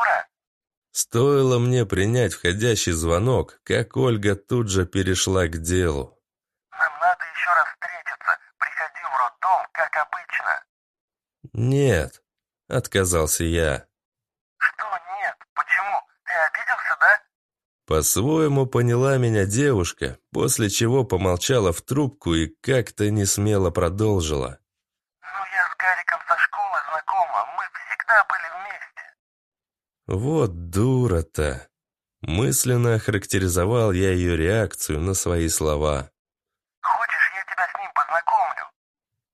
Дура!» Стоило мне принять входящий звонок, как Ольга тут же перешла к делу. «Нам надо еще раз встретиться. Приходи в роддом, как обычно». «Нет», — отказался я. «Что нет? Почему? Ты обиделся, да?» По-своему поняла меня девушка, после чего помолчала в трубку и как-то не смело продолжила. Вот дура-то. Мысленно охарактеризовал я ее реакцию на свои слова. «Хочешь, я тебя с ним познакомлю?»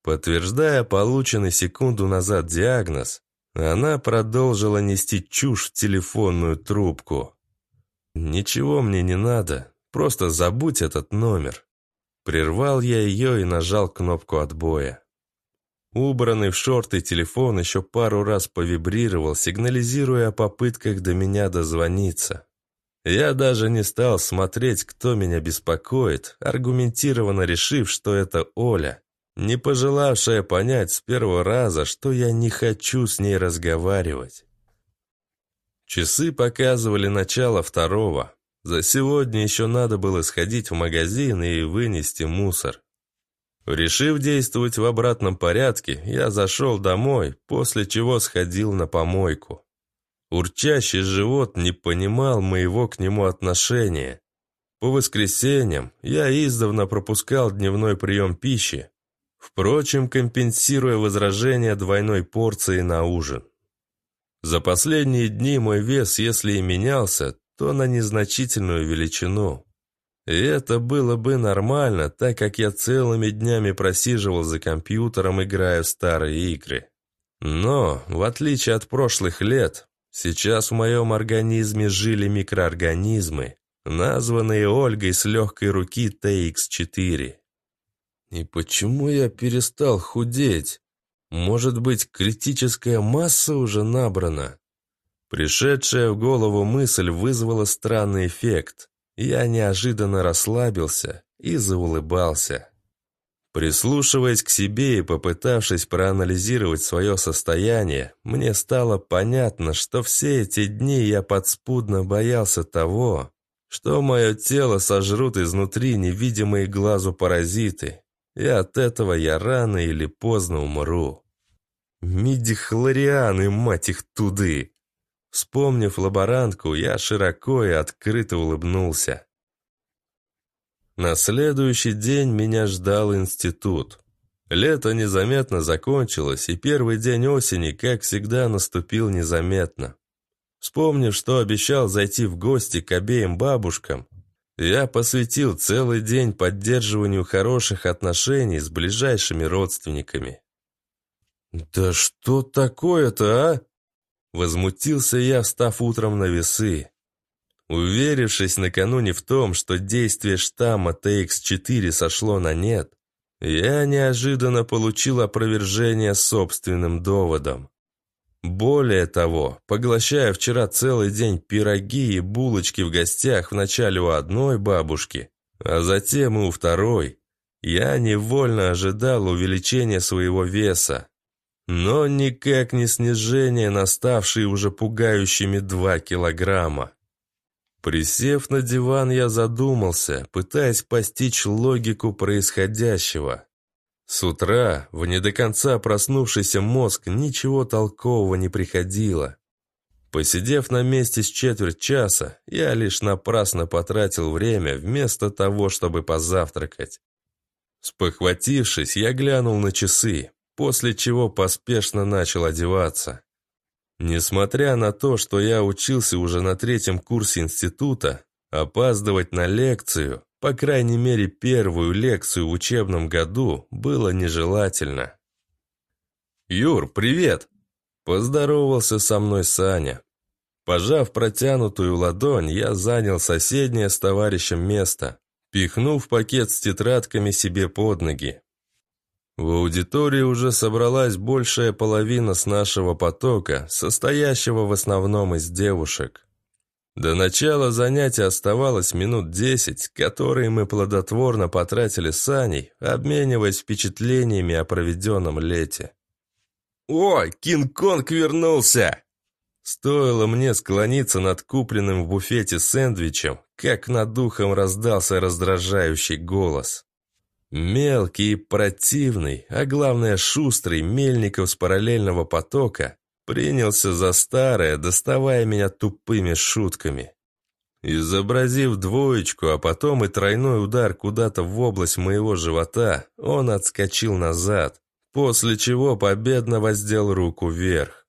Подтверждая полученный секунду назад диагноз, она продолжила нести чушь в телефонную трубку. «Ничего мне не надо, просто забудь этот номер». Прервал я ее и нажал кнопку отбоя. Убранный в шорты телефон еще пару раз повибрировал, сигнализируя о попытках до меня дозвониться. Я даже не стал смотреть, кто меня беспокоит, аргументированно решив, что это Оля, не пожелавшая понять с первого раза, что я не хочу с ней разговаривать. Часы показывали начало второго. За сегодня еще надо было сходить в магазин и вынести мусор. Решив действовать в обратном порядке, я зашел домой, после чего сходил на помойку. Урчащий живот не понимал моего к нему отношения. По воскресеньям я издавна пропускал дневной прием пищи, впрочем, компенсируя возражения двойной порции на ужин. За последние дни мой вес, если и менялся, то на незначительную величину. И это было бы нормально, так как я целыми днями просиживал за компьютером, играя в старые игры. Но, в отличие от прошлых лет, сейчас в моем организме жили микроорганизмы, названные Ольгой с легкой руки TX4. И почему я перестал худеть? Может быть, критическая масса уже набрана? Пришедшая в голову мысль вызвала странный эффект. Я неожиданно расслабился и заулыбался. Прислушиваясь к себе и попытавшись проанализировать свое состояние, мне стало понятно, что все эти дни я подспудно боялся того, что мое тело сожрут изнутри невидимые глазу паразиты, и от этого я рано или поздно умру. Мидихлорианы, мать их туды! Вспомнив лаборантку, я широко и открыто улыбнулся. На следующий день меня ждал институт. Лето незаметно закончилось, и первый день осени, как всегда, наступил незаметно. Вспомнив, что обещал зайти в гости к обеим бабушкам, я посвятил целый день поддерживанию хороших отношений с ближайшими родственниками. «Да что такое-то, а?» Возмутился я, встав утром на весы. Уверившись накануне в том, что действие штамма TX4 сошло на нет, я неожиданно получил опровержение собственным доводом. Более того, поглощая вчера целый день пироги и булочки в гостях вначале у одной бабушки, а затем и у второй, я невольно ожидал увеличения своего веса, но никак не снижение, наставшие уже пугающими два килограмма. Присев на диван, я задумался, пытаясь постичь логику происходящего. С утра в не до конца проснувшийся мозг ничего толкового не приходило. Посидев на месте с четверть часа, я лишь напрасно потратил время вместо того, чтобы позавтракать. Спохватившись, я глянул на часы после чего поспешно начал одеваться. Несмотря на то, что я учился уже на третьем курсе института, опаздывать на лекцию, по крайней мере первую лекцию в учебном году, было нежелательно. «Юр, привет!» – поздоровался со мной Саня. Пожав протянутую ладонь, я занял соседнее с товарищем место, пихнув пакет с тетрадками себе под ноги. В аудитории уже собралась большая половина с нашего потока, состоящего в основном из девушек. До начала занятия оставалось минут десять, которые мы плодотворно потратили с Аней, обмениваясь впечатлениями о проведенном лете. «О, Кинг-Конг вернулся!» Стоило мне склониться над купленным в буфете сэндвичем, как над духом раздался раздражающий голос. Мелкий и противный, а главное шустрый Мельников с параллельного потока принялся за старое, доставая меня тупыми шутками. Изобразив двоечку, а потом и тройной удар куда-то в область моего живота, он отскочил назад, после чего победно воздел руку вверх.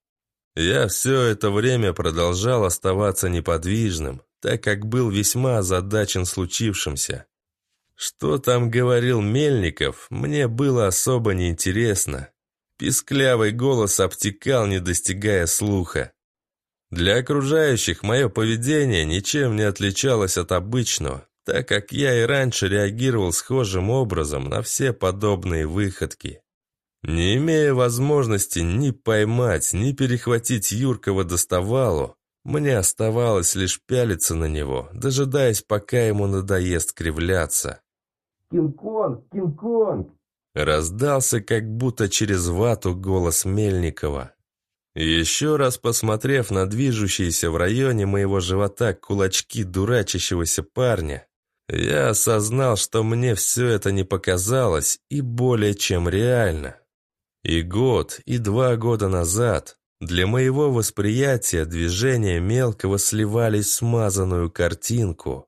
Я все это время продолжал оставаться неподвижным, так как был весьма озадачен случившимся. Что там говорил Мельников, мне было особо неинтересно. Писклявый голос обтекал, не достигая слуха. Для окружающих мое поведение ничем не отличалось от обычного, так как я и раньше реагировал схожим образом на все подобные выходки. Не имея возможности ни поймать, ни перехватить Юркова доставалу, мне оставалось лишь пялиться на него, дожидаясь, пока ему надоест кривляться. Кинг-Конг! Кинг-Конг!» Раздался как будто через вату голос Мельникова. Еще раз посмотрев на движущиеся в районе моего живота кулачки дурачащегося парня, я осознал, что мне все это не показалось и более чем реально. И год, и два года назад для моего восприятия движения мелкого сливались в смазанную картинку,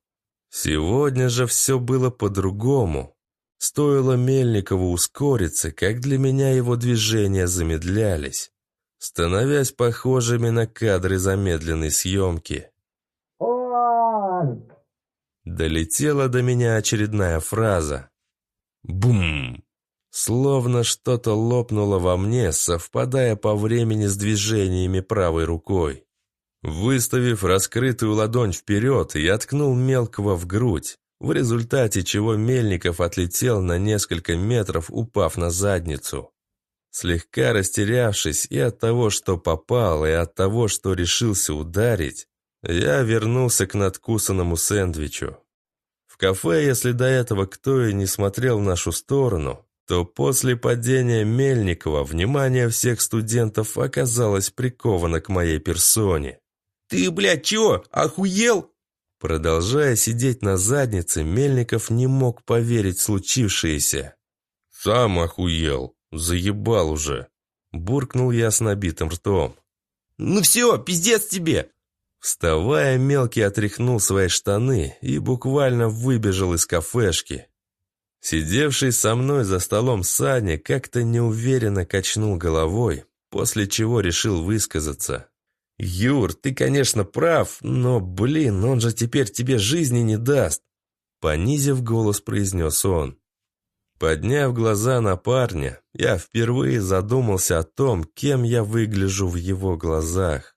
Сегодня же все было по-другому. Стоило Мельникову ускориться, как для меня его движения замедлялись, становясь похожими на кадры замедленной съемки. Долетела до меня очередная фраза. Бум! Словно что-то лопнуло во мне, совпадая по времени с движениями правой рукой. Выставив раскрытую ладонь вперед, я ткнул мелкого в грудь, в результате чего Мельников отлетел на несколько метров, упав на задницу. Слегка растерявшись и от того, что попал, и от того, что решился ударить, я вернулся к надкусанному сэндвичу. В кафе, если до этого кто и не смотрел в нашу сторону, то после падения Мельникова внимание всех студентов оказалось приковано к моей персоне. «Ты, блядь, чего, охуел?» Продолжая сидеть на заднице, Мельников не мог поверить в случившееся. «Сам охуел! Заебал уже!» Буркнул я с набитым ртом. «Ну все, пиздец тебе!» Вставая, мелкий отряхнул свои штаны и буквально выбежал из кафешки. Сидевший со мной за столом Саня как-то неуверенно качнул головой, после чего решил высказаться. «Юр, ты, конечно, прав, но, блин, он же теперь тебе жизни не даст!» Понизив голос, произнес он. Подняв глаза на парня, я впервые задумался о том, кем я выгляжу в его глазах.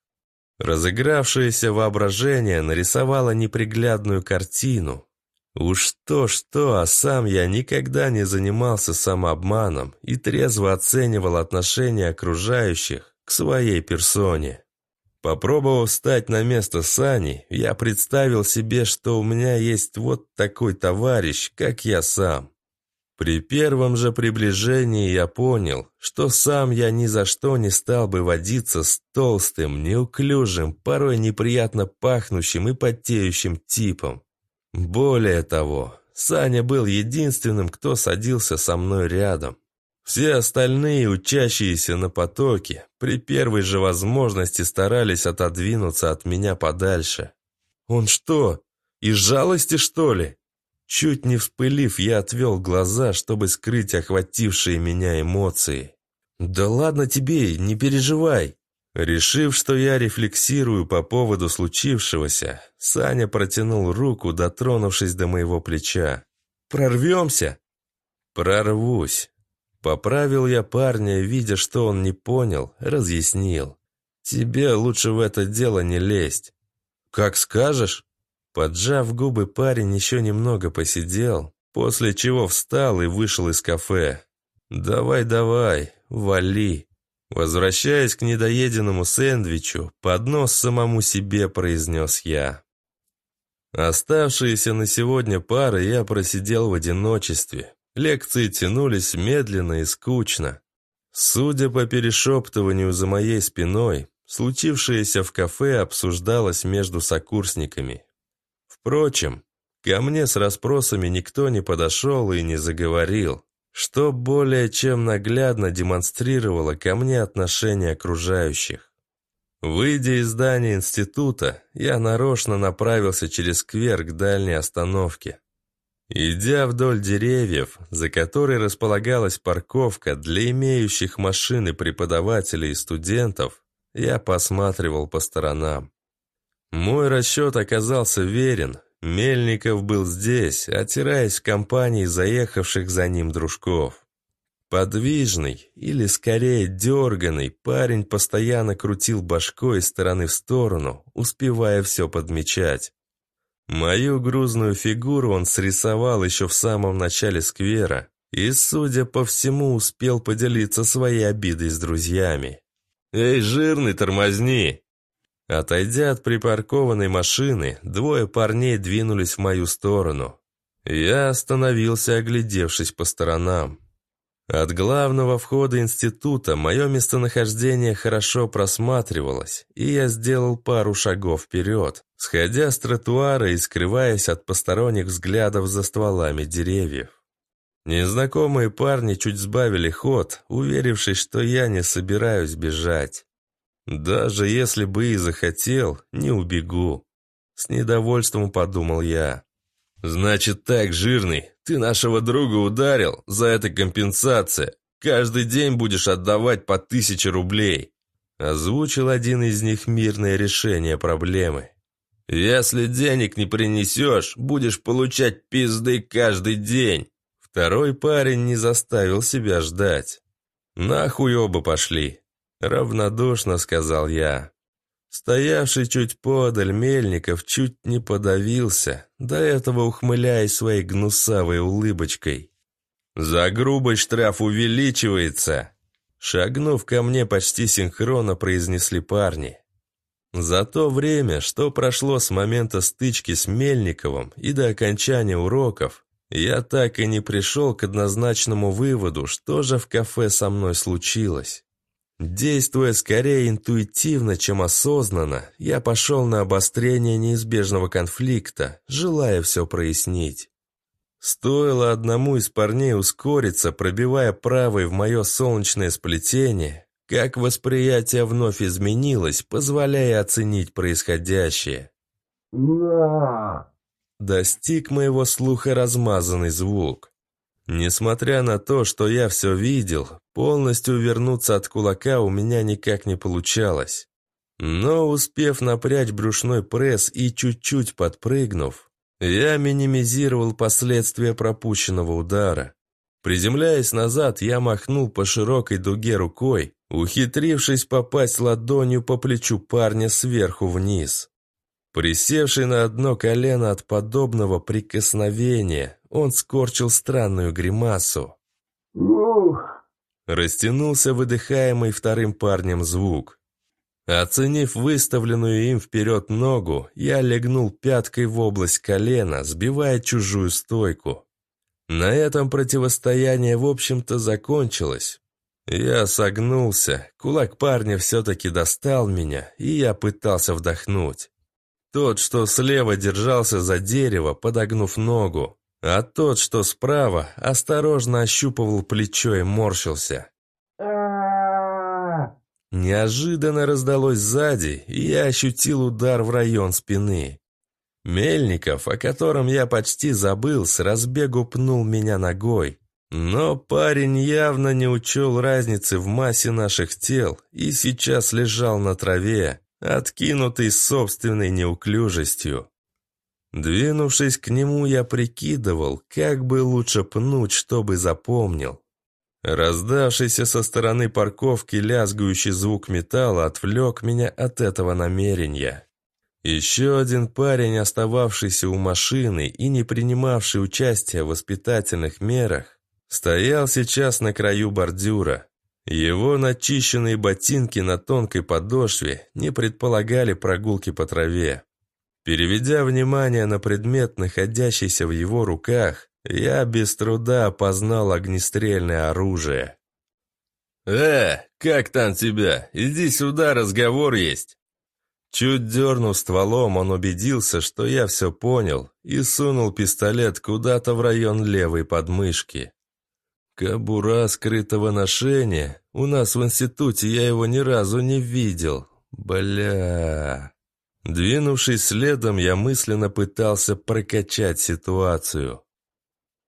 Разыгравшееся воображение нарисовало неприглядную картину. Уж то-что, а сам я никогда не занимался самообманом и трезво оценивал отношения окружающих к своей персоне. Попробовав встать на место Сани, я представил себе, что у меня есть вот такой товарищ, как я сам. При первом же приближении я понял, что сам я ни за что не стал бы водиться с толстым, неуклюжим, порой неприятно пахнущим и потеющим типом. Более того, Саня был единственным, кто садился со мной рядом. Все остальные, учащиеся на потоке, при первой же возможности старались отодвинуться от меня подальше. «Он что, из жалости, что ли?» Чуть не вспылив, я отвел глаза, чтобы скрыть охватившие меня эмоции. «Да ладно тебе, не переживай!» Решив, что я рефлексирую по поводу случившегося, Саня протянул руку, дотронувшись до моего плеча. «Прорвемся?» «Прорвусь!» Поправил я парня, видя, что он не понял, разъяснил. «Тебе лучше в это дело не лезть». «Как скажешь». Поджав губы, парень еще немного посидел, после чего встал и вышел из кафе. «Давай, давай, вали». Возвращаясь к недоеденному сэндвичу, поднос самому себе произнес я. Оставшиеся на сегодня пары я просидел в одиночестве, Лекции тянулись медленно и скучно. Судя по перешептыванию за моей спиной, случившееся в кафе обсуждалось между сокурсниками. Впрочем, ко мне с расспросами никто не подошел и не заговорил, что более чем наглядно демонстрировало ко мне отношение окружающих. Выйдя из здания института, я нарочно направился через сквер к дальней остановке. Идя вдоль деревьев, за которой располагалась парковка для имеющих машины преподавателей и студентов, я посматривал по сторонам. Мой расчет оказался верен. Мельников был здесь, отираясь в компании заехавших за ним дружков. Подвижный, или скорее дерганный, парень постоянно крутил башкой из стороны в сторону, успевая все подмечать. Мою грузную фигуру он срисовал еще в самом начале сквера и, судя по всему, успел поделиться своей обидой с друзьями. «Эй, жирный, тормозни!» Отойдя от припаркованной машины, двое парней двинулись в мою сторону. Я остановился, оглядевшись по сторонам. От главного входа института мое местонахождение хорошо просматривалось, и я сделал пару шагов вперед сходя с тротуара и скрываясь от посторонних взглядов за стволами деревьев. Незнакомые парни чуть сбавили ход, уверившись, что я не собираюсь бежать. Даже если бы и захотел, не убегу. С недовольством подумал я. «Значит так, жирный, ты нашего друга ударил, за это компенсация. Каждый день будешь отдавать по тысяче рублей». Озвучил один из них мирное решение проблемы. «Если денег не принесешь, будешь получать пизды каждый день». Второй парень не заставил себя ждать. «Нахуй оба пошли», — равнодушно сказал я. Стоявший чуть подаль Мельников чуть не подавился, до этого ухмыляясь своей гнусавой улыбочкой. «За грубый штраф увеличивается!» Шагнув ко мне, почти синхронно произнесли парни. За то время, что прошло с момента стычки с Мельниковым и до окончания уроков, я так и не пришел к однозначному выводу, что же в кафе со мной случилось. Действуя скорее интуитивно, чем осознанно, я пошел на обострение неизбежного конфликта, желая все прояснить. Стоило одному из парней ускориться, пробивая правой в мое солнечное сплетение, как восприятие вновь изменилось, позволяя оценить происходящее. Достиг моего слуха размазанный звук. Несмотря на то, что я все видел, полностью вернуться от кулака у меня никак не получалось. Но успев напрячь брюшной пресс и чуть-чуть подпрыгнув, я минимизировал последствия пропущенного удара. Приземляясь назад, я махнул по широкой дуге рукой, ухитрившись попасть ладонью по плечу парня сверху вниз. Присевший на одно колено от подобного прикосновения, он скорчил странную гримасу. «Ух!» Растянулся выдыхаемый вторым парнем звук. Оценив выставленную им вперед ногу, я легнул пяткой в область колена, сбивая чужую стойку. На этом противостояние, в общем-то, закончилось. Я согнулся, кулак парня все-таки достал меня, и я пытался вдохнуть. Тот, что слева держался за дерево, подогнув ногу, а тот, что справа, осторожно ощупывал плечо и морщился. Неожиданно раздалось сзади, и я ощутил удар в район спины. Мельников, о котором я почти забыл, с разбегу пнул меня ногой, но парень явно не учел разницы в массе наших тел и сейчас лежал на траве, откинутый собственной неуклюжестью. Двинувшись к нему, я прикидывал, как бы лучше пнуть, чтобы запомнил. Раздавшийся со стороны парковки лязгающий звук металла отвлек меня от этого намерения. Еще один парень, остававшийся у машины и не принимавший участия в воспитательных мерах, Стоял сейчас на краю бордюра. Его начищенные ботинки на тонкой подошве не предполагали прогулки по траве. Переведя внимание на предмет, находящийся в его руках, я без труда опознал огнестрельное оружие. «Э, как там тебя? Иди сюда, разговор есть!» Чуть дернув стволом, он убедился, что я все понял, и сунул пистолет куда-то в район левой подмышки. Кабура скрытого ношения? У нас в институте я его ни разу не видел. Бля... Двинувшись следом, я мысленно пытался прокачать ситуацию.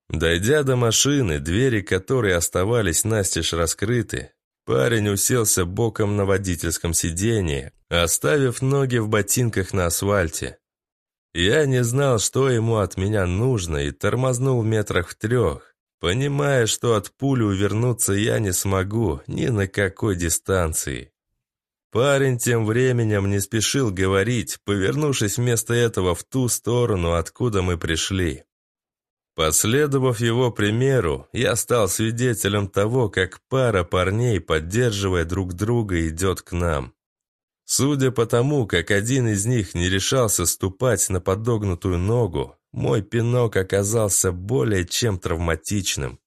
Дойдя до машины, двери которой оставались настежь раскрыты, парень уселся боком на водительском сидении, оставив ноги в ботинках на асфальте. Я не знал, что ему от меня нужно, и тормознул в метрах в трех понимая, что от пули увернуться я не смогу ни на какой дистанции. Парень тем временем не спешил говорить, повернувшись вместо этого в ту сторону, откуда мы пришли. Последовав его примеру, я стал свидетелем того, как пара парней, поддерживая друг друга, идет к нам. Судя по тому, как один из них не решался ступать на подогнутую ногу, мой пинок оказался более чем травматичным.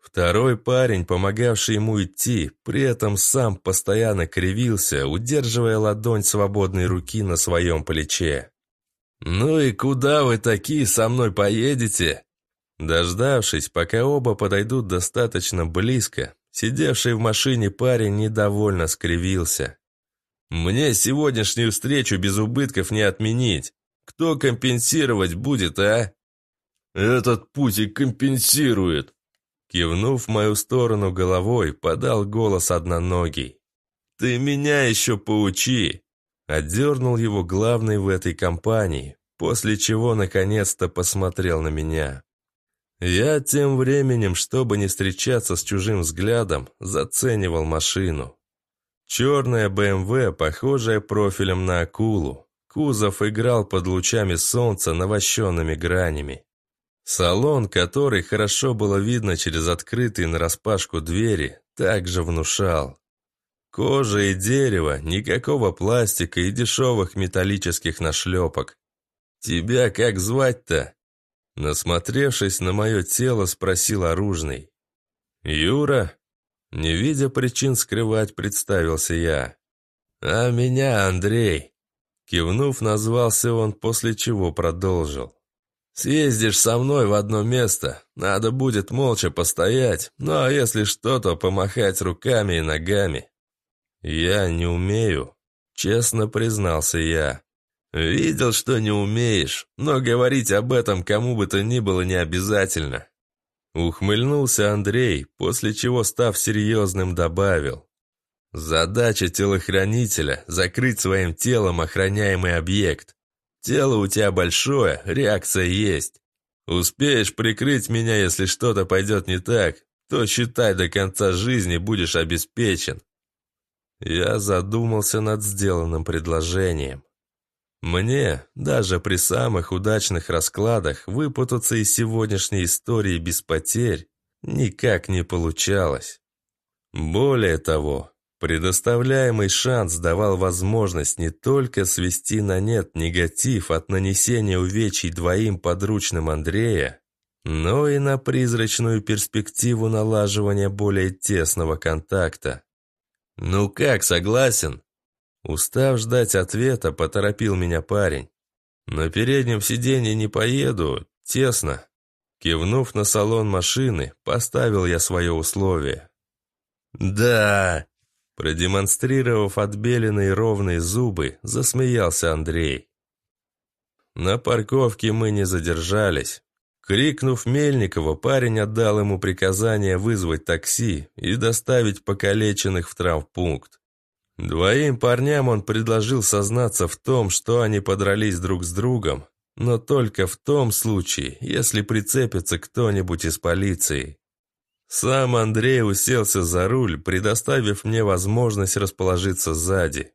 Второй парень, помогавший ему идти, при этом сам постоянно кривился, удерживая ладонь свободной руки на своем плече. «Ну и куда вы такие со мной поедете?» Дождавшись, пока оба подойдут достаточно близко, сидевший в машине парень недовольно скривился. «Мне сегодняшнюю встречу без убытков не отменить. Кто компенсировать будет, а?» «Этот путик компенсирует!» Кивнув в мою сторону головой, подал голос одноногий. «Ты меня еще поучи!» Отдернул его главный в этой компании, после чего наконец-то посмотрел на меня. Я тем временем, чтобы не встречаться с чужим взглядом, заценивал машину. Черная БМВ, похожая профилем на акулу. Кузов играл под лучами солнца навощенными гранями. Салон, который хорошо было видно через открытые нараспашку двери, также внушал. Кожа и дерево, никакого пластика и дешевых металлических нашлепок. «Тебя как звать-то?» Насмотревшись на мое тело, спросил оружный. «Юра?» Не видя причин скрывать, представился я. «А меня Андрей», Кивнув, назвался он, после чего продолжил. «Съездишь со мной в одно место. Надо будет молча постоять, ну а если что, то помахать руками и ногами». «Я не умею», — честно признался я. «Видел, что не умеешь, но говорить об этом кому бы то ни было не обязательно». Ухмыльнулся Андрей, после чего, став серьезным, добавил. Задача телохранителя – закрыть своим телом охраняемый объект. Тело у тебя большое, реакция есть. Успеешь прикрыть меня, если что-то пойдет не так, то считай до конца жизни будешь обеспечен. Я задумался над сделанным предложением. Мне, даже при самых удачных раскладах, выпутаться из сегодняшней истории без потерь никак не получалось. Более того, Предоставляемый шанс давал возможность не только свести на нет негатив от нанесения увечий двоим подручным Андрея, но и на призрачную перспективу налаживания более тесного контакта. «Ну как, согласен?» Устав ждать ответа, поторопил меня парень. «На переднем сиденье не поеду, тесно». Кивнув на салон машины, поставил я свое условие. «Да!» Продемонстрировав отбеленные ровные зубы, засмеялся Андрей. На парковке мы не задержались. Крикнув Мельникова, парень отдал ему приказание вызвать такси и доставить покалеченных в травмпункт. Двоим парням он предложил сознаться в том, что они подрались друг с другом, но только в том случае, если прицепится кто-нибудь из полиции. Сам Андрей уселся за руль, предоставив мне возможность расположиться сзади.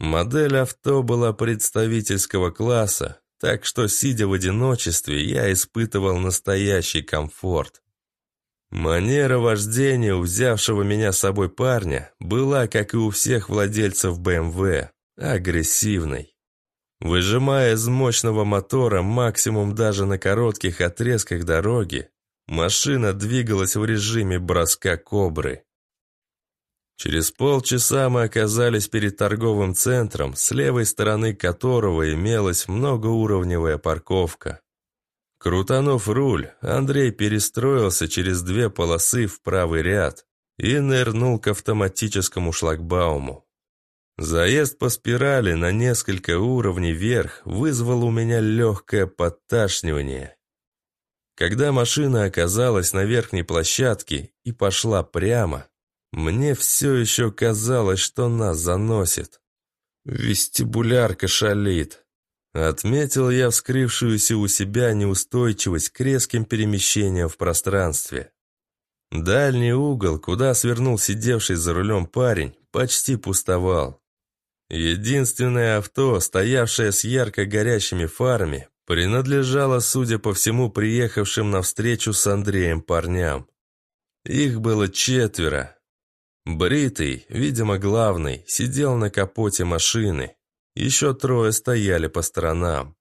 Модель авто была представительского класса, так что, сидя в одиночестве, я испытывал настоящий комфорт. Манера вождения у взявшего меня с собой парня была, как и у всех владельцев БМВ, эм агрессивной. Выжимая из мощного мотора максимум даже на коротких отрезках дороги, Машина двигалась в режиме броска кобры. Через полчаса мы оказались перед торговым центром, с левой стороны которого имелась многоуровневая парковка. Крутанув руль, Андрей перестроился через две полосы в правый ряд и нырнул к автоматическому шлагбауму. Заезд по спирали на несколько уровней вверх вызвал у меня легкое подташнивание, когда машина оказалась на верхней площадке и пошла прямо, мне все еще казалось, что нас заносит. Вестибулярка шалит. Отметил я вскрывшуюся у себя неустойчивость к резким перемещениям в пространстве. Дальний угол, куда свернул сидевший за рулем парень, почти пустовал. Единственное авто, стоявшее с ярко горящими фарами, принадлежала, судя по всему, приехавшим на встречу с Андреем парням. Их было четверо. Бритый, видимо, главный, сидел на капоте машины. Еще трое стояли по сторонам.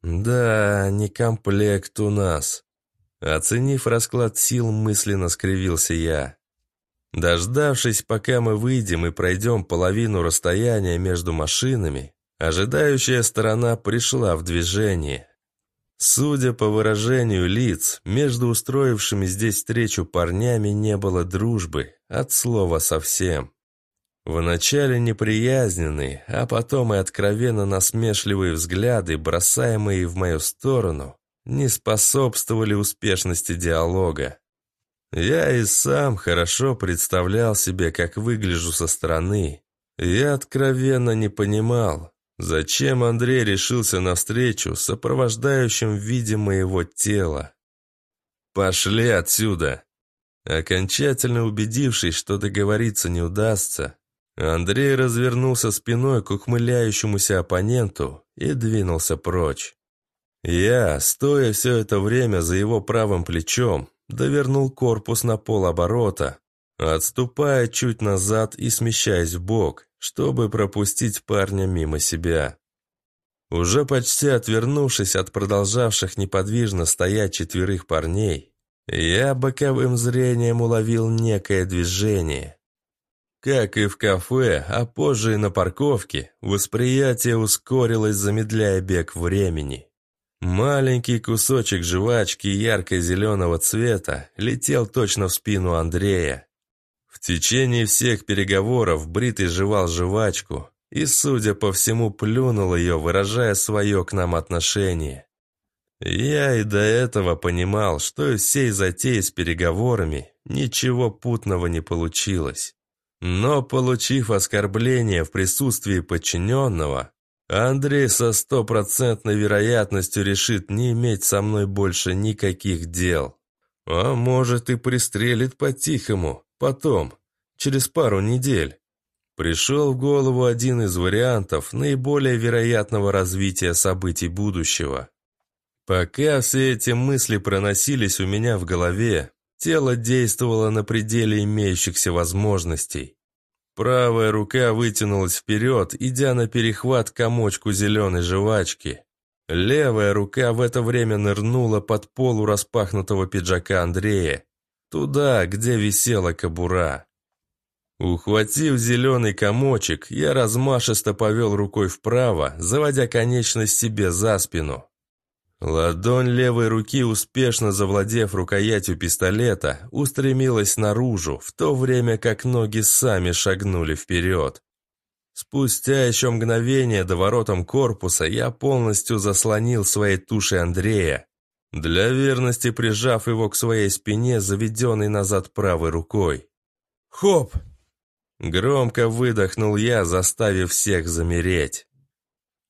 «Да, не комплект у нас», Оценив расклад сил, мысленно скривился я. Дождавшись, пока мы выйдем и пройдем половину расстояния между машинами, Ожидающая сторона пришла в движение. Судя по выражению лиц, между устроившими здесь встречу парнями не было дружбы, от слова совсем. Вначале неприязненные, а потом и откровенно насмешливые взгляды, бросаемые в мою сторону, не способствовали успешности диалога. Я и сам хорошо представлял себе, как выгляжу со стороны. и откровенно не понимал, Зачем Андрей решился навстречу сопровождающим в виде моего тела? «Пошли отсюда!» Окончательно убедившись, что договориться не удастся, Андрей развернулся спиной к ухмыляющемуся оппоненту и двинулся прочь. Я, стоя все это время за его правым плечом, довернул корпус на полоборота, отступая чуть назад и смещаясь в бок, чтобы пропустить парня мимо себя. Уже почти отвернувшись от продолжавших неподвижно стоять четверых парней, я боковым зрением уловил некое движение. Как и в кафе, а позже и на парковке, восприятие ускорилось, замедляя бег времени. Маленький кусочек жвачки ярко-зеленого цвета летел точно в спину Андрея, в течение всех переговоров Бритый жевал жвачку и, судя по всему, плюнул ее, выражая свое к нам отношение. Я и до этого понимал, что из всей затеи с переговорами ничего путного не получилось. Но, получив оскорбление в присутствии подчиненного, Андрей со стопроцентной вероятностью решит не иметь со мной больше никаких дел. А может и пристрелит по-тихому, Потом, через пару недель, пришел в голову один из вариантов наиболее вероятного развития событий будущего. Пока все эти мысли проносились у меня в голове, тело действовало на пределе имеющихся возможностей. Правая рука вытянулась вперед, идя на перехват комочку зеленой жвачки. Левая рука в это время нырнула под полу распахнутого пиджака Андрея Туда, где висела кобура. Ухватив зеленый комочек, я размашисто повел рукой вправо, заводя конечность себе за спину. Ладонь левой руки, успешно завладев рукоятью пистолета, устремилась наружу, в то время как ноги сами шагнули вперед. Спустя еще мгновение до воротом корпуса я полностью заслонил своей тушей Андрея, для верности прижав его к своей спине, заведенной назад правой рукой. «Хоп!» Громко выдохнул я, заставив всех замереть.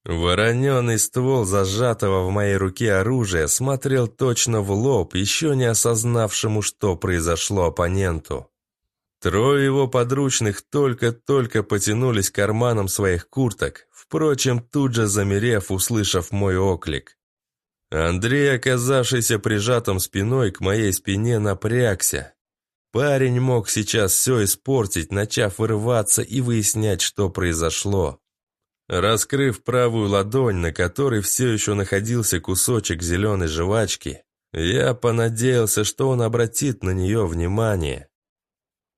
Вороненый ствол зажатого в моей руке оружия смотрел точно в лоб, еще не осознавшему, что произошло оппоненту. Трое его подручных только-только потянулись к карманам своих курток, впрочем, тут же замерев, услышав мой оклик. Андрей, оказавшийся прижатым спиной к моей спине, напрягся. Парень мог сейчас все испортить, начав вырываться и выяснять, что произошло. Раскрыв правую ладонь, на которой все еще находился кусочек зеленой жвачки, я понадеялся, что он обратит на нее внимание.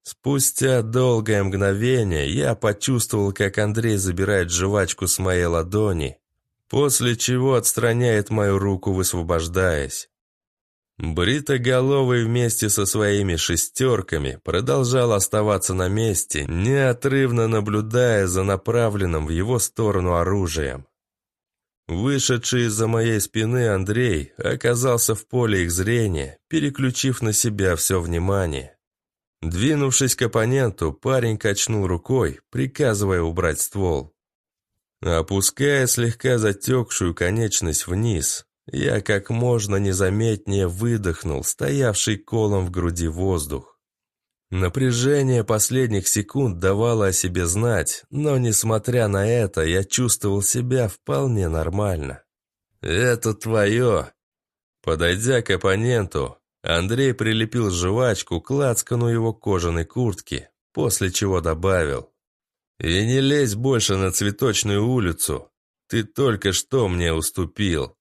Спустя долгое мгновение я почувствовал, как Андрей забирает жвачку с моей ладони после чего отстраняет мою руку, высвобождаясь. Бритоголовый вместе со своими шестерками продолжал оставаться на месте, неотрывно наблюдая за направленным в его сторону оружием. Вышедший из-за моей спины Андрей оказался в поле их зрения, переключив на себя все внимание. Двинувшись к оппоненту, парень качнул рукой, приказывая убрать ствол. Опуская слегка затекшую конечность вниз, я как можно незаметнее выдохнул стоявший колом в груди воздух. Напряжение последних секунд давало о себе знать, но, несмотря на это, я чувствовал себя вполне нормально. «Это твое!» Подойдя к оппоненту, Андрей прилепил жвачку к лацкану его кожаной куртки, после чего добавил. И не лезь больше на цветочную улицу. Ты только что мне уступил.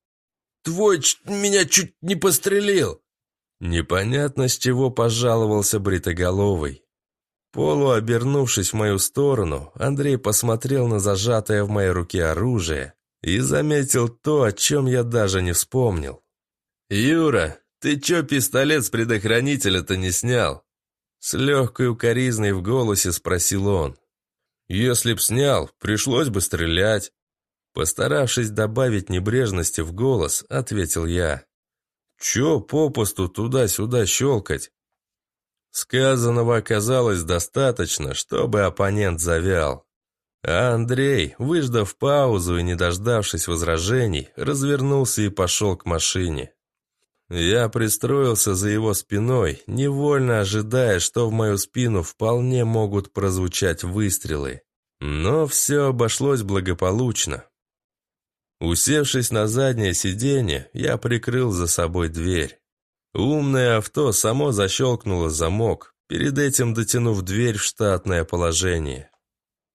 Твой меня чуть не пострелил. Непонятно, с чего пожаловался Бритоголовый. Полуобернувшись в мою сторону, Андрей посмотрел на зажатое в моей руке оружие и заметил то, о чем я даже не вспомнил. «Юра, ты че пистолет с предохранителя-то не снял?» С легкой укоризной в голосе спросил он. Если б снял, пришлось бы стрелять. Постаравшись добавить небрежности в голос, ответил я. Че попусту туда-сюда щелкать? Сказанного оказалось достаточно, чтобы оппонент завял. А Андрей, выждав паузу и не дождавшись возражений, развернулся и пошел к машине. Я пристроился за его спиной, невольно ожидая, что в мою спину вполне могут прозвучать выстрелы. Но все обошлось благополучно. Усевшись на заднее сиденье, я прикрыл за собой дверь. Умное авто само защелкнуло замок, перед этим дотянув дверь в штатное положение.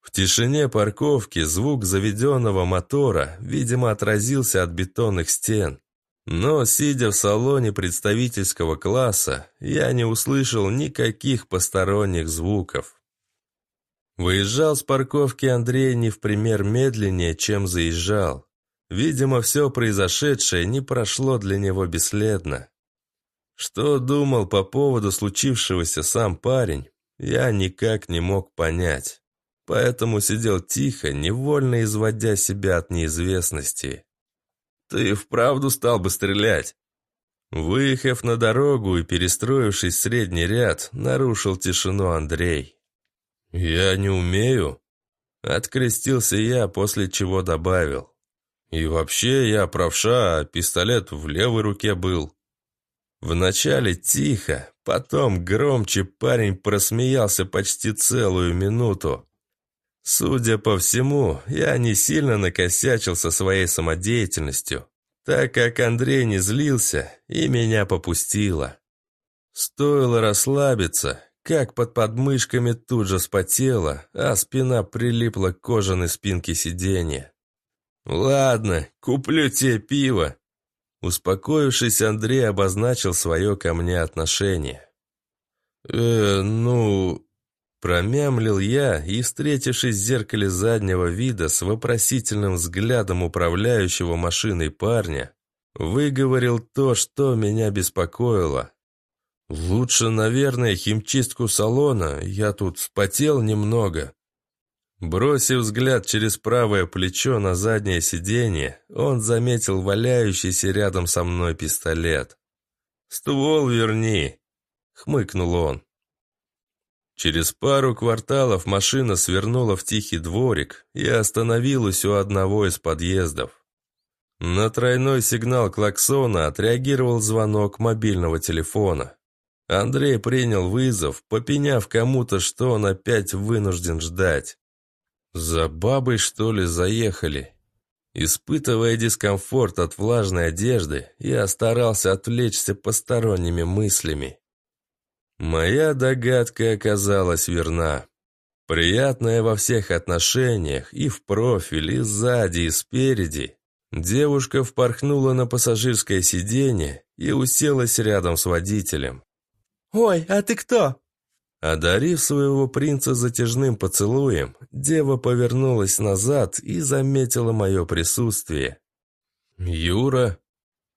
В тишине парковки звук заведенного мотора, видимо, отразился от бетонных стен, но, сидя в салоне представительского класса, я не услышал никаких посторонних звуков. Выезжал с парковки Андрей не в пример медленнее, чем заезжал. Видимо, все произошедшее не прошло для него бесследно. Что думал по поводу случившегося сам парень, я никак не мог понять. Поэтому сидел тихо, невольно изводя себя от неизвестности. Ты вправду стал бы стрелять. Выехав на дорогу и перестроившись в средний ряд, нарушил тишину Андрей. «Я не умею», — открестился я, после чего добавил. «И вообще я правша, а пистолет в левой руке был». Вначале тихо, потом громче парень просмеялся почти целую минуту. Судя по всему, я не сильно накосячил со своей самодеятельностью, так как Андрей не злился и меня попустило. Стоило расслабиться, как под подмышками тут же вспотела, а спина прилипла к кожаной спинке сиденья. «Ладно, куплю тебе пиво», Успокоившись, Андрей обозначил свое ко мне отношение. «Э, ну, Промямлил я и, встретившись в зеркале заднего вида с вопросительным взглядом управляющего машиной парня, выговорил то, что меня беспокоило. «Лучше, наверное, химчистку салона, я тут вспотел немного». Бросив взгляд через правое плечо на заднее сиденье, он заметил валяющийся рядом со мной пистолет. «Ствол верни!» — хмыкнул он. Через пару кварталов машина свернула в тихий дворик и остановилась у одного из подъездов. На тройной сигнал клаксона отреагировал звонок мобильного телефона. Андрей принял вызов, попеняв кому-то, что он опять вынужден ждать. «За бабой, что ли, заехали?» Испытывая дискомфорт от влажной одежды, я старался отвлечься посторонними мыслями. Моя догадка оказалась верна. Приятная во всех отношениях, и в профиль, и сзади, и спереди. Девушка впорхнула на пассажирское сиденье и уселась рядом с водителем. «Ой, а ты кто?» Одарив своего принца затяжным поцелуем, дева повернулась назад и заметила мое присутствие. «Юра?»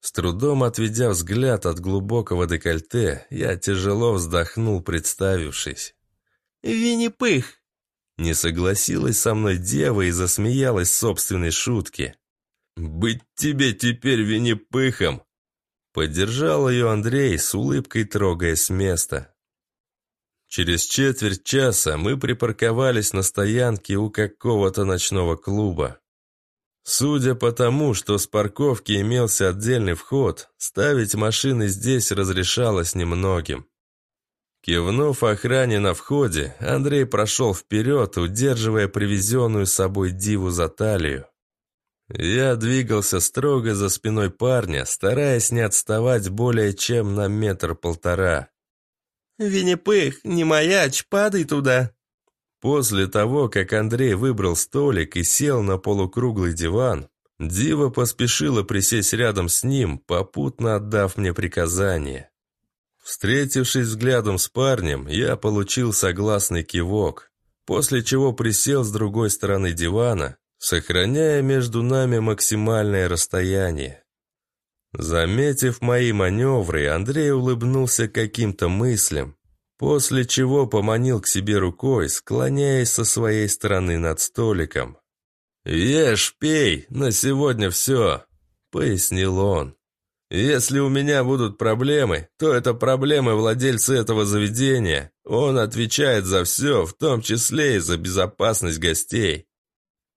С трудом отведя взгляд от глубокого декольте, я тяжело вздохнул, представившись. «Винни-пых!» Не согласилась со мной дева и засмеялась собственной шутке. «Быть тебе теперь винипыхом!» Поддержал ее Андрей, с улыбкой трогая с места. Через четверть часа мы припарковались на стоянке у какого-то ночного клуба. Судя по тому, что с парковки имелся отдельный вход, ставить машины здесь разрешалось немногим. Кивнув охране на входе, Андрей прошел вперед, удерживая привезенную с собой диву за талию. Я двигался строго за спиной парня, стараясь не отставать более чем на метр-полтора. «Винни-Пых, не маяч, падай туда!» После того, как Андрей выбрал столик и сел на полукруглый диван, Дива поспешила присесть рядом с ним, попутно отдав мне приказание. Встретившись взглядом с парнем, я получил согласный кивок, после чего присел с другой стороны дивана, сохраняя между нами максимальное расстояние. Заметив мои маневры, Андрей улыбнулся каким-то мыслям, После чего поманил к себе рукой, склоняясь со своей стороны над столиком. «Ешь, пей, на сегодня все», — пояснил он. «Если у меня будут проблемы, то это проблемы владельца этого заведения. Он отвечает за все, в том числе и за безопасность гостей».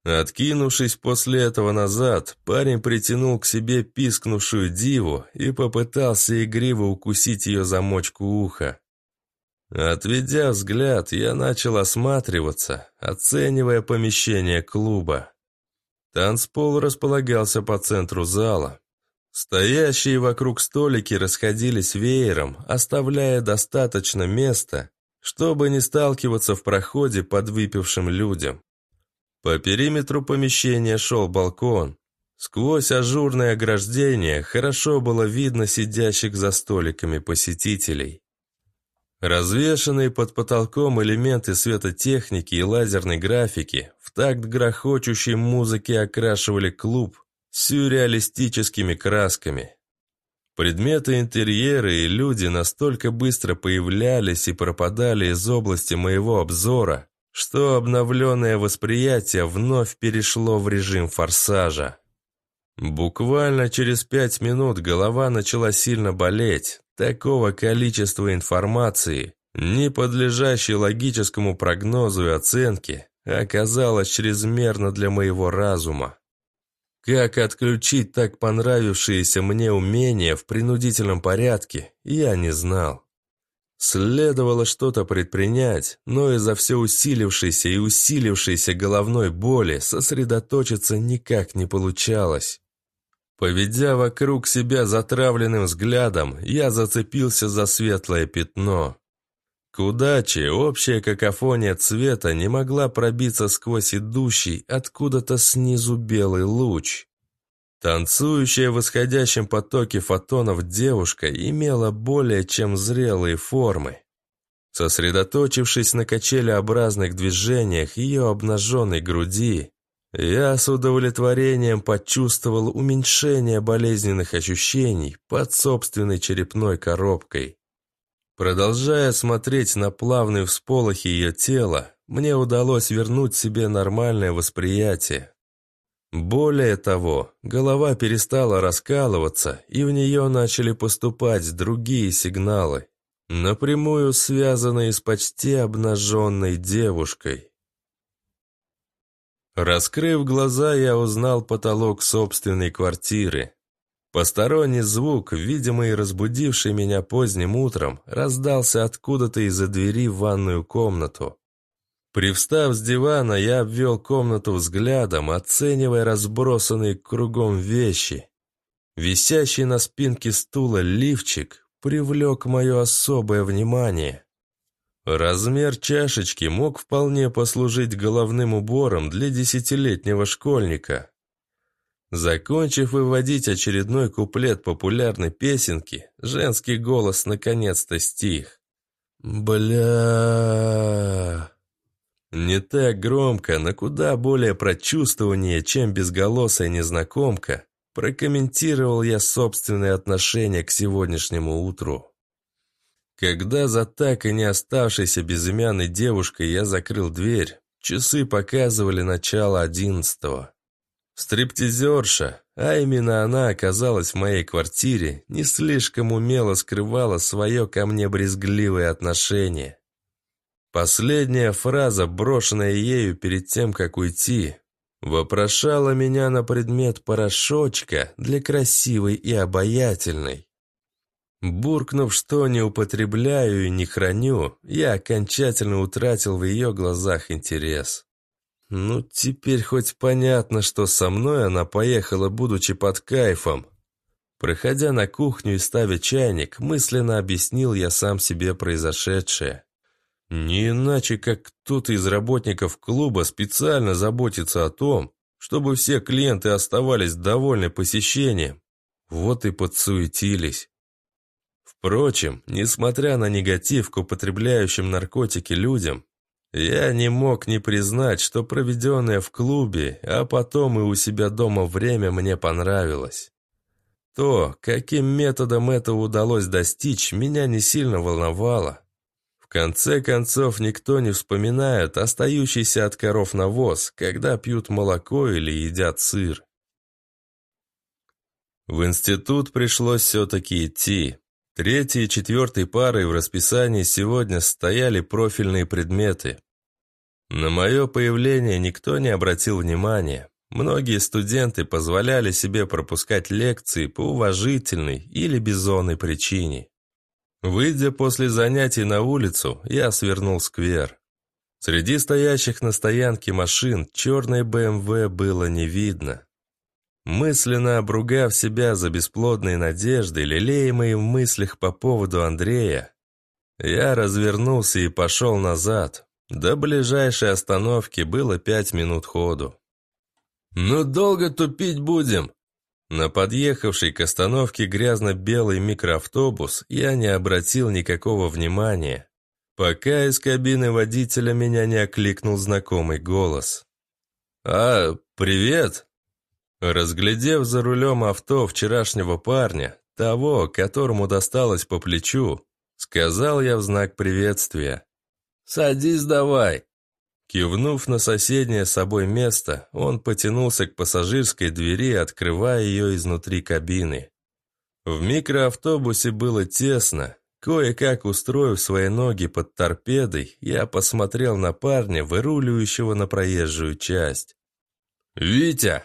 Откинувшись после этого назад, парень притянул к себе пискнувшую диву и попытался игриво укусить ее замочку уха. Отведя взгляд, я начал осматриваться, оценивая помещение клуба. Танцпол располагался по центру зала. Стоящие вокруг столики расходились веером, оставляя достаточно места, чтобы не сталкиваться в проходе под выпившим людям. По периметру помещения шел балкон. Сквозь ажурное ограждение хорошо было видно сидящих за столиками посетителей. Развешенные под потолком элементы светотехники и лазерной графики в такт грохочущей музыки окрашивали клуб сюрреалистическими красками. Предметы интерьера и люди настолько быстро появлялись и пропадали из области моего обзора, что обновленное восприятие вновь перешло в режим форсажа. Буквально через пять минут голова начала сильно болеть, такого количества информации, не подлежащей логическому прогнозу и оценке, оказалось чрезмерно для моего разума. Как отключить так понравившиеся мне умения в принудительном порядке, я не знал. Следовало что-то предпринять, но из-за все усилившейся и усилившейся головной боли сосредоточиться никак не получалось. Поведя вокруг себя затравленным взглядом, я зацепился за светлое пятно. К удаче общая какофония цвета не могла пробиться сквозь идущий откуда-то снизу белый луч. Танцующая в восходящем потоке фотонов девушка имела более чем зрелые формы. Сосредоточившись на качелеобразных движениях ее обнаженной груди, я с удовлетворением почувствовал уменьшение болезненных ощущений под собственной черепной коробкой. Продолжая смотреть на плавные всполохи ее тела, мне удалось вернуть себе нормальное восприятие. Более того, голова перестала раскалываться, и в нее начали поступать другие сигналы, напрямую связанные с почти обнаженной девушкой. Раскрыв глаза, я узнал потолок собственной квартиры. Посторонний звук, видимо, и разбудивший меня поздним утром, раздался откуда-то из-за двери в ванную комнату. Привстав с дивана, я обвел комнату взглядом, оценивая разбросанные кругом вещи. Висящий на спинке стула лифчик привлек мое особое внимание. Размер чашечки мог вполне послужить головным убором для десятилетнего школьника. Закончив выводить очередной куплет популярной песенки, женский голос наконец-то стих. «Бля...» Не так громко, но куда более прочувствование, чем безголосая незнакомка, прокомментировал я собственное отношение к сегодняшнему утру. Когда за так и не оставшейся безымянной девушкой я закрыл дверь, часы показывали начало одиннадцатого. Стриптизерша, а именно она оказалась в моей квартире, не слишком умело скрывала свое ко мне брезгливое отношение. Последняя фраза, брошенная ею перед тем, как уйти, вопрошала меня на предмет порошочка для красивой и обаятельной. Буркнув, что не употребляю и не храню, я окончательно утратил в ее глазах интерес. Ну, теперь хоть понятно, что со мной она поехала, будучи под кайфом. Проходя на кухню и ставя чайник, мысленно объяснил я сам себе произошедшее. Не иначе, как кто-то из работников клуба специально заботится о том, чтобы все клиенты оставались довольны посещением. Вот и подсуетились. Впрочем, несмотря на негатив к употребляющим наркотики людям, я не мог не признать, что проведенное в клубе, а потом и у себя дома время мне понравилось. То, каким методом это удалось достичь, меня не сильно волновало. В конце концов, никто не вспоминает остающийся от коров навоз, когда пьют молоко или едят сыр. В институт пришлось все-таки идти, Третьей и четвертой парой в расписании сегодня стояли профильные предметы. На мое появление никто не обратил внимания. Многие студенты позволяли себе пропускать лекции по уважительной или безонной причине. Выйдя после занятий на улицу, я свернул сквер. Среди стоящих на стоянке машин черной БМВ эм было не видно. Мысленно обругав себя за бесплодные надежды, лелеемые в мыслях по поводу Андрея, я развернулся и пошел назад. До ближайшей остановки было пять минут ходу. «Ну долго тупить будем!» На подъехавший к остановке грязно-белый микроавтобус я не обратил никакого внимания, пока из кабины водителя меня не окликнул знакомый голос. «А, привет!» Разглядев за рулем авто вчерашнего парня, того, которому досталось по плечу, сказал я в знак приветствия. «Садись давай!» Кивнув на соседнее с собой место, он потянулся к пассажирской двери, открывая ее изнутри кабины. В микроавтобусе было тесно. Кое-как устроив свои ноги под торпедой, я посмотрел на парня, выруливающего на проезжую часть. «Витя!»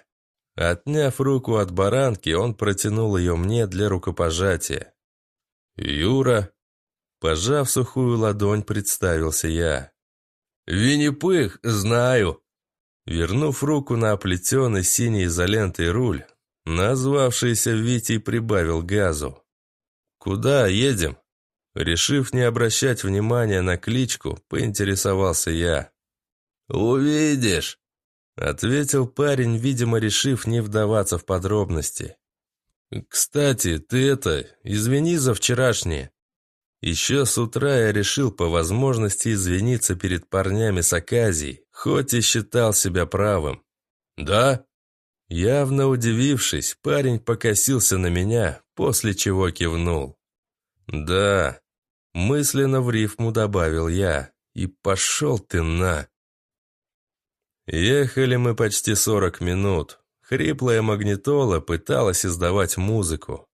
Отняв руку от баранки, он протянул ее мне для рукопожатия. «Юра!» Пожав сухую ладонь, представился я. «Винни-пых, знаю!» Вернув руку на оплетенный синей изолентой руль, назвавшийся Витей прибавил газу. «Куда едем?» Решив не обращать внимания на кличку, поинтересовался я. «Увидишь!» Ответил парень, видимо, решив не вдаваться в подробности. «Кстати, ты это, извини за вчерашнее». Еще с утра я решил по возможности извиниться перед парнями с Аказией, хоть и считал себя правым. «Да?» Явно удивившись, парень покосился на меня, после чего кивнул. «Да», мысленно в рифму добавил я. «И пошел ты на!» Ехали мы почти 40 минут. Хриплая магнитола пыталась издавать музыку.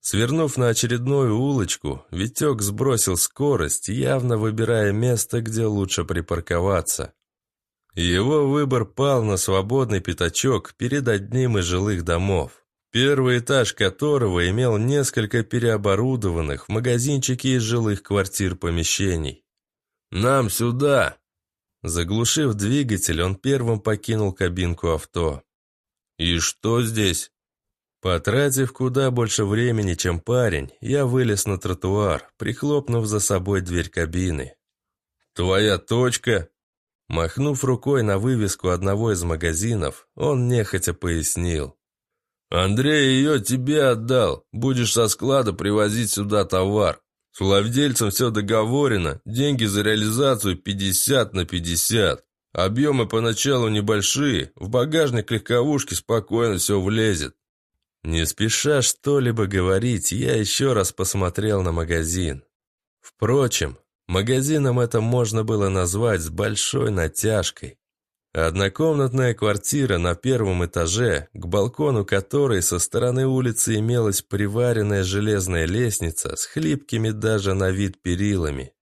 Свернув на очередную улочку, Витек сбросил скорость, явно выбирая место, где лучше припарковаться. Его выбор пал на свободный пятачок перед одним из жилых домов, первый этаж которого имел несколько переоборудованных в магазинчики из жилых квартир помещений. «Нам сюда!» Заглушив двигатель, он первым покинул кабинку авто. «И что здесь?» Потратив куда больше времени, чем парень, я вылез на тротуар, прихлопнув за собой дверь кабины. «Твоя точка?» Махнув рукой на вывеску одного из магазинов, он нехотя пояснил. «Андрей ее тебе отдал. Будешь со склада привозить сюда товар. С владельцем все договорено, деньги за реализацию 50 на 50. Объемы поначалу небольшие, в багажник легковушки спокойно все влезет. Не спеша что-либо говорить, я еще раз посмотрел на магазин. Впрочем, магазином это можно было назвать с большой натяжкой. Однокомнатная квартира на первом этаже, к балкону которой со стороны улицы имелась приваренная железная лестница с хлипкими даже на вид перилами.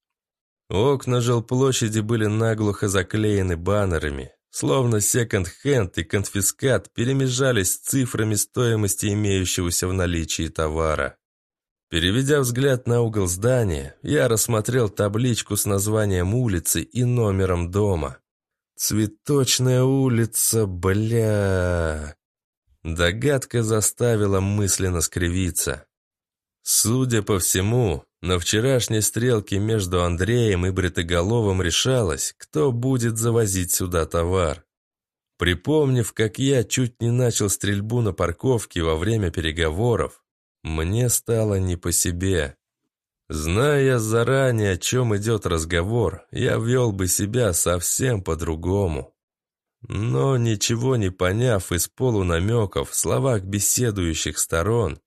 Окна жилплощади были наглухо заклеены баннерами, словно секонд-хенд и конфискат перемежались с цифрами стоимости имеющегося в наличии товара. Переведя взгляд на угол здания, я рассмотрел табличку с названием улицы и номером дома – Цветочная улица, бля... Догадка заставила мысленно скривиться. Судя по всему, на вчерашней стрелке между Андреем и Бритоголовым решалось, кто будет завозить сюда товар. Припомнив, как я чуть не начал стрельбу на парковке во время переговоров, мне стало не по себе. Зная заранее, о чем идет разговор, я вел бы себя совсем по-другому. Но ничего не поняв из полунамеков в словах беседующих сторон,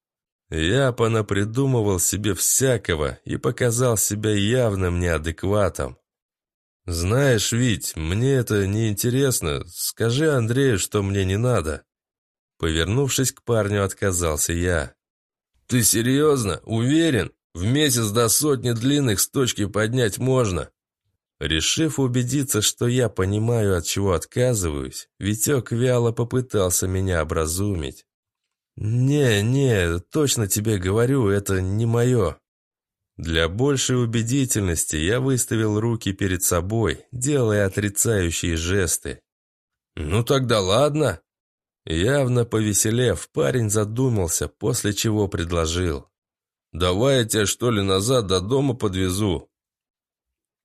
я понапридумывал себе всякого и показал себя явным неадекватом. «Знаешь, Вить, мне это не интересно. Скажи Андрею, что мне не надо». Повернувшись к парню, отказался я. «Ты серьезно? Уверен?» В месяц до сотни длинных с точки поднять можно. Решив убедиться, что я понимаю, от чего отказываюсь, Витек вяло попытался меня образумить. «Не, не, точно тебе говорю, это не мое». Для большей убедительности я выставил руки перед собой, делая отрицающие жесты. «Ну тогда ладно». Явно повеселев, парень задумался, после чего предложил. Давай я тебя, что ли, назад до дома подвезу?»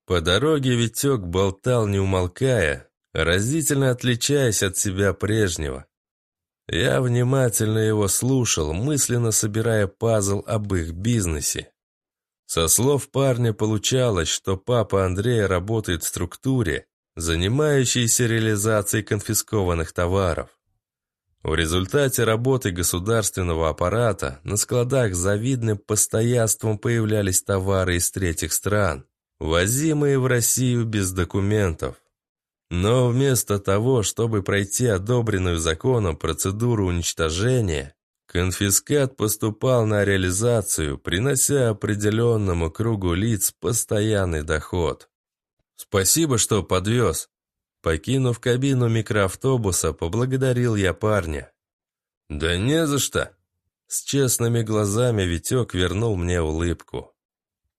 По дороге Витек болтал, не умолкая, разительно отличаясь от себя прежнего. Я внимательно его слушал, мысленно собирая пазл об их бизнесе. Со слов парня получалось, что папа Андрея работает в структуре, занимающейся реализацией конфискованных товаров. В результате работы государственного аппарата на складах завидным постоянством появлялись товары из третьих стран, возимые в Россию без документов. Но вместо того, чтобы пройти одобренную законом процедуру уничтожения, конфискат поступал на реализацию, принося определенному кругу лиц постоянный доход. «Спасибо, что подвез», Покинув кабину микроавтобуса, поблагодарил я парня. «Да не за что!» С честными глазами Витек вернул мне улыбку.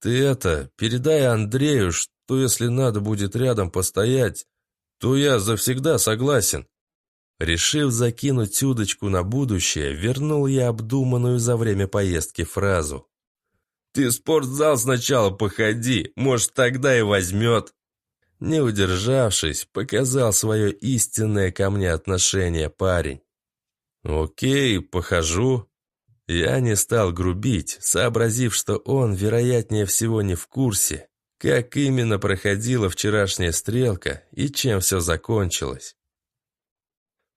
«Ты это, передай Андрею, что если надо будет рядом постоять, то я завсегда согласен». Решив закинуть удочку на будущее, вернул я обдуманную за время поездки фразу. «Ты в спортзал сначала походи, может, тогда и возьмет». Не удержавшись, показал свое истинное ко мне отношение парень. «Окей, похожу». Я не стал грубить, сообразив, что он, вероятнее всего, не в курсе, как именно проходила вчерашняя стрелка и чем все закончилось.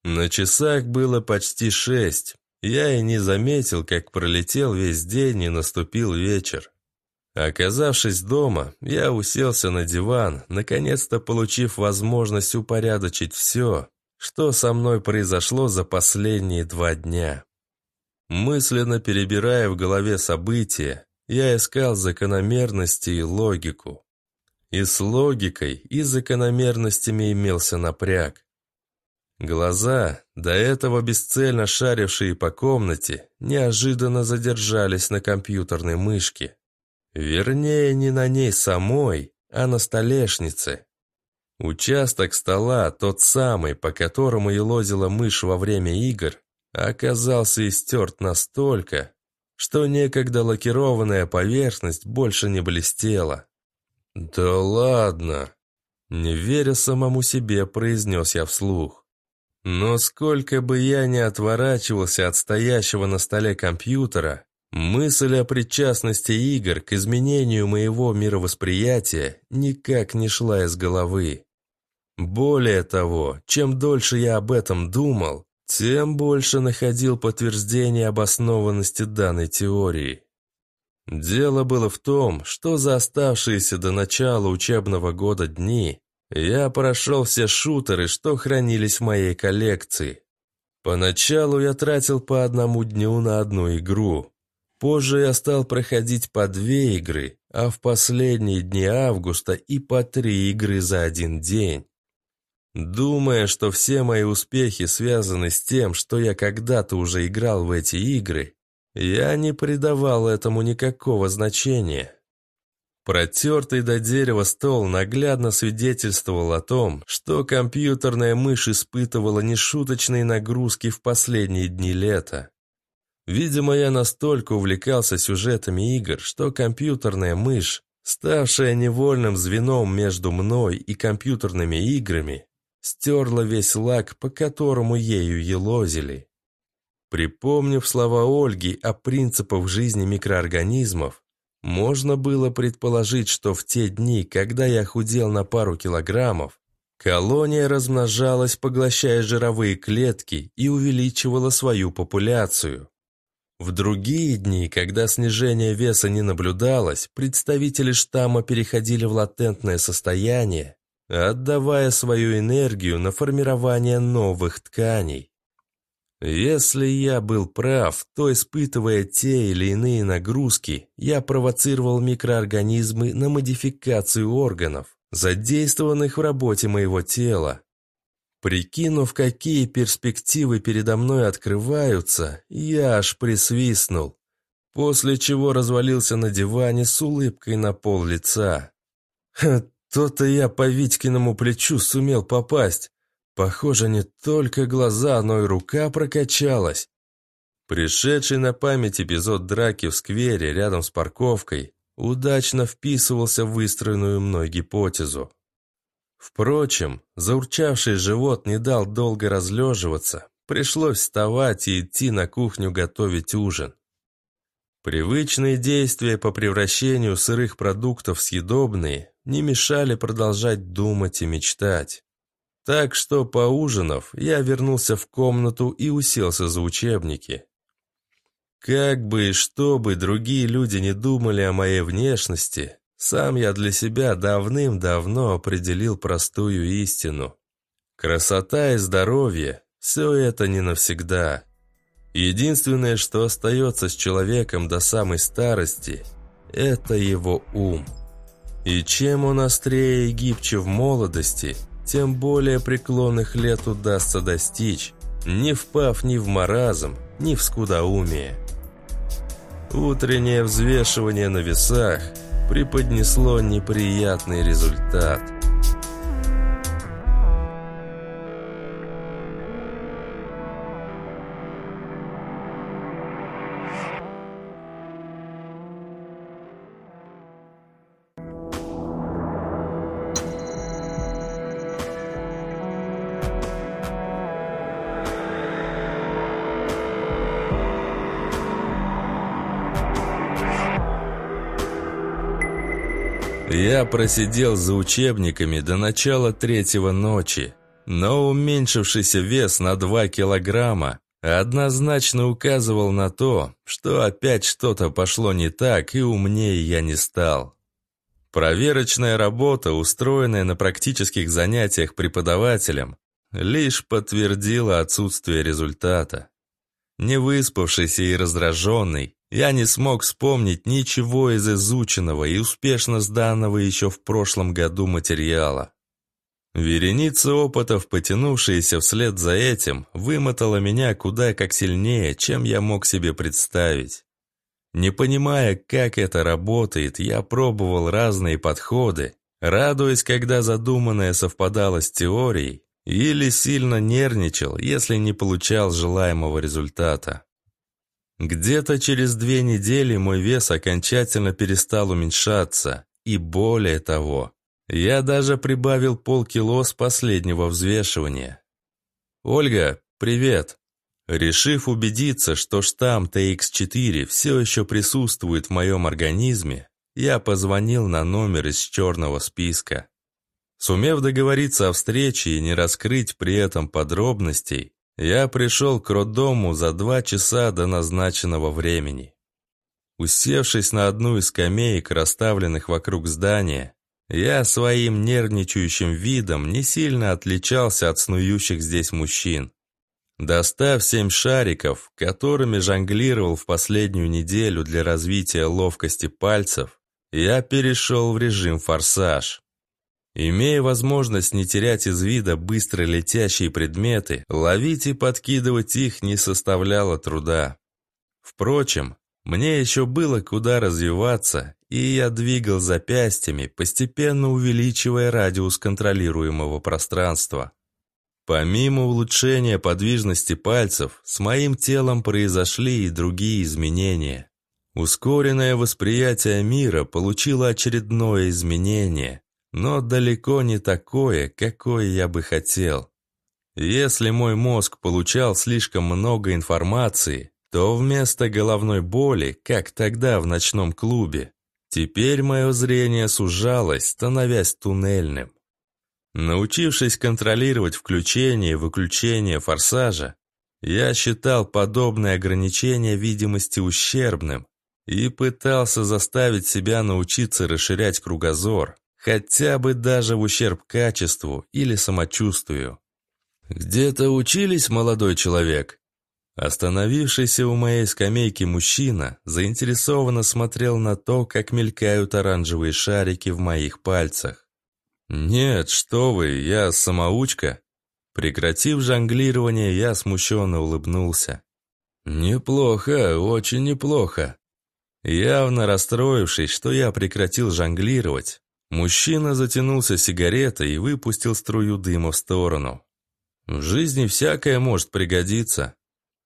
На часах было почти шесть. Я и не заметил, как пролетел весь день и наступил вечер. Оказавшись дома, я уселся на диван, наконец-то получив возможность упорядочить все, что со мной произошло за последние два дня. Мысленно перебирая в голове события, я искал закономерности и логику. И с логикой, и с закономерностями имелся напряг. Глаза, до этого бесцельно шарившие по комнате, неожиданно задержались на компьютерной мышке. Вернее, не на ней самой, а на столешнице. Участок стола, тот самый, по которому елозила мышь во время игр, оказался истерт настолько, что некогда лакированная поверхность больше не блестела. «Да ладно!» Не веря самому себе, произнес я вслух. Но сколько бы я ни отворачивался от стоящего на столе компьютера, Мысль о причастности игр к изменению моего мировосприятия никак не шла из головы. Более того, чем дольше я об этом думал, тем больше находил подтверждение обоснованности данной теории. Дело было в том, что за оставшиеся до начала учебного года дни я прошел все шутеры, что хранились в моей коллекции. Поначалу я тратил по одному дню на одну игру, Позже я стал проходить по две игры, а в последние дни августа и по три игры за один день. Думая, что все мои успехи связаны с тем, что я когда-то уже играл в эти игры, я не придавал этому никакого значения. Протертый до дерева стол наглядно свидетельствовал о том, что компьютерная мышь испытывала нешуточные нагрузки в последние дни лета. Видимо, я настолько увлекался сюжетами игр, что компьютерная мышь, ставшая невольным звеном между мной и компьютерными играми, стерла весь лак, по которому ею елозили. Припомнив слова Ольги о принципах жизни микроорганизмов, можно было предположить, что в те дни, когда я худел на пару килограммов, колония размножалась, поглощая жировые клетки и увеличивала свою популяцию. В другие дни, когда снижение веса не наблюдалось, представители штамма переходили в латентное состояние, отдавая свою энергию на формирование новых тканей. Если я был прав, то, испытывая те или иные нагрузки, я провоцировал микроорганизмы на модификацию органов, задействованных в работе моего тела, Прикинув, какие перспективы передо мной открываются, я аж присвистнул, после чего развалился на диване с улыбкой на пол лица. То-то я по Витькиному плечу сумел попасть. Похоже, не только глаза, но и рука прокачалась. Пришедший на память эпизод драки в сквере рядом с парковкой удачно вписывался в выстроенную мной гипотезу. Впрочем, заурчавший живот не дал долго разлеживаться. Пришлось вставать и идти на кухню готовить ужин. Привычные действия по превращению сырых продуктов в съедобные не мешали продолжать думать и мечтать. Так что, поужинав, я вернулся в комнату и уселся за учебники. Как бы и что бы другие люди не думали о моей внешности, сам я для себя давным-давно определил простую истину. Красота и здоровье – все это не навсегда. Единственное, что остается с человеком до самой старости – это его ум. И чем он острее и гибче в молодости, тем более преклонных лет удастся достичь, не впав ни в маразм, ни в скудоумие. Утреннее взвешивание на весах – преподнесло неприятный результат – Я просидел за учебниками до начала третьего ночи, но уменьшившийся вес на 2 килограмма однозначно указывал на то, что опять что-то пошло не так и умнее я не стал. Проверочная работа, устроенная на практических занятиях преподавателем, лишь подтвердила отсутствие результата. Невыспавшийся и раздраженный, я не смог вспомнить ничего из изученного и успешно сданного еще в прошлом году материала. Вереница опытов, потянувшаяся вслед за этим, вымотала меня куда как сильнее, чем я мог себе представить. Не понимая, как это работает, я пробовал разные подходы, радуясь, когда задуманное совпадало с теорией, или сильно нервничал, если не получал желаемого результата. Где-то через две недели мой вес окончательно перестал уменьшаться, и более того, я даже прибавил полкило с последнего взвешивания. «Ольга, привет!» Решив убедиться, что штамм TX4 все еще присутствует в моем организме, я позвонил на номер из черного списка. Сумев договориться о встрече и не раскрыть при этом подробностей, я пришел к роддому за два часа до назначенного времени. Усевшись на одну из скамеек, расставленных вокруг здания, я своим нервничающим видом не сильно отличался от снующих здесь мужчин. Достав семь шариков, которыми жонглировал в последнюю неделю для развития ловкости пальцев, я перешел в режим форсаж. Имея возможность не терять из вида быстро летящие предметы, ловить и подкидывать их не составляло труда. Впрочем, мне еще было куда развиваться, и я двигал запястьями, постепенно увеличивая радиус контролируемого пространства. Помимо улучшения подвижности пальцев, с моим телом произошли и другие изменения. Ускоренное восприятие мира получило очередное изменение – но далеко не такое, какое я бы хотел. Если мой мозг получал слишком много информации, то вместо головной боли, как тогда в ночном клубе, теперь мое зрение сужалось, становясь туннельным. Научившись контролировать включение и выключение форсажа, я считал подобное ограничение видимости ущербным и пытался заставить себя научиться расширять кругозор, хотя бы даже в ущерб качеству или самочувствию. «Где-то учились, молодой человек?» Остановившийся у моей скамейки мужчина заинтересованно смотрел на то, как мелькают оранжевые шарики в моих пальцах. «Нет, что вы, я самоучка». Прекратив жонглирование, я смущенно улыбнулся. «Неплохо, очень неплохо». Явно расстроившись, что я прекратил жонглировать, Мужчина затянулся сигаретой и выпустил струю дыма в сторону. В жизни всякое может пригодиться.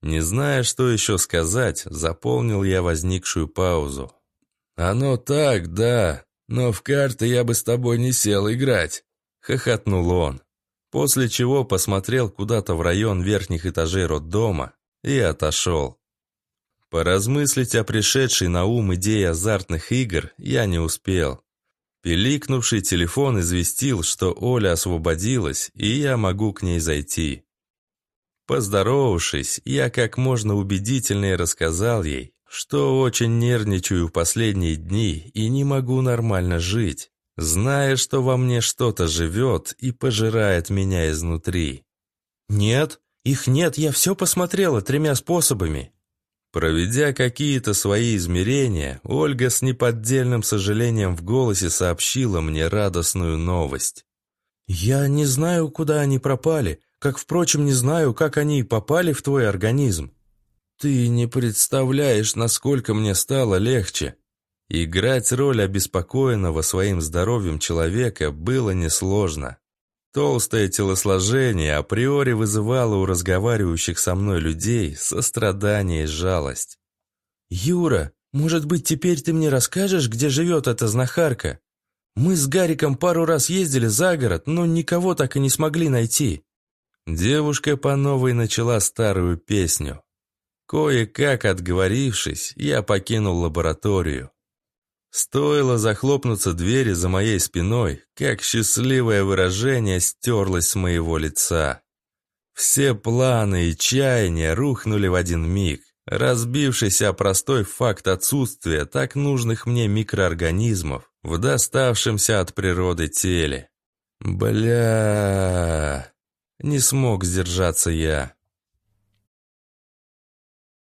Не зная, что еще сказать, заполнил я возникшую паузу. «Оно так, да, но в карты я бы с тобой не сел играть», — хохотнул он. После чего посмотрел куда-то в район верхних этажей роддома и отошел. Поразмыслить о пришедшей на ум идее азартных игр я не успел. Пиликнувший телефон известил, что Оля освободилась, и я могу к ней зайти. Поздоровавшись, я как можно убедительнее рассказал ей, что очень нервничаю в последние дни и не могу нормально жить, зная, что во мне что-то живет и пожирает меня изнутри. «Нет, их нет, я все посмотрела тремя способами», Проведя какие-то свои измерения, Ольга с неподдельным сожалением в голосе сообщила мне радостную новость. «Я не знаю, куда они пропали, как, впрочем, не знаю, как они попали в твой организм». «Ты не представляешь, насколько мне стало легче». Играть роль обеспокоенного своим здоровьем человека было несложно. Толстое телосложение априори вызывало у разговаривающих со мной людей сострадание и жалость. «Юра, может быть, теперь ты мне расскажешь, где живет эта знахарка? Мы с Гариком пару раз ездили за город, но никого так и не смогли найти». Девушка по новой начала старую песню. Кое-как отговорившись, я покинул лабораторию. Стоило захлопнуться двери за моей спиной, как счастливое выражение стерлось с моего лица. Все планы и чаяния рухнули в один миг, разбившийся о простой факт отсутствия так нужных мне микроорганизмов в доставшемся от природы теле. Бля... Не смог сдержаться я.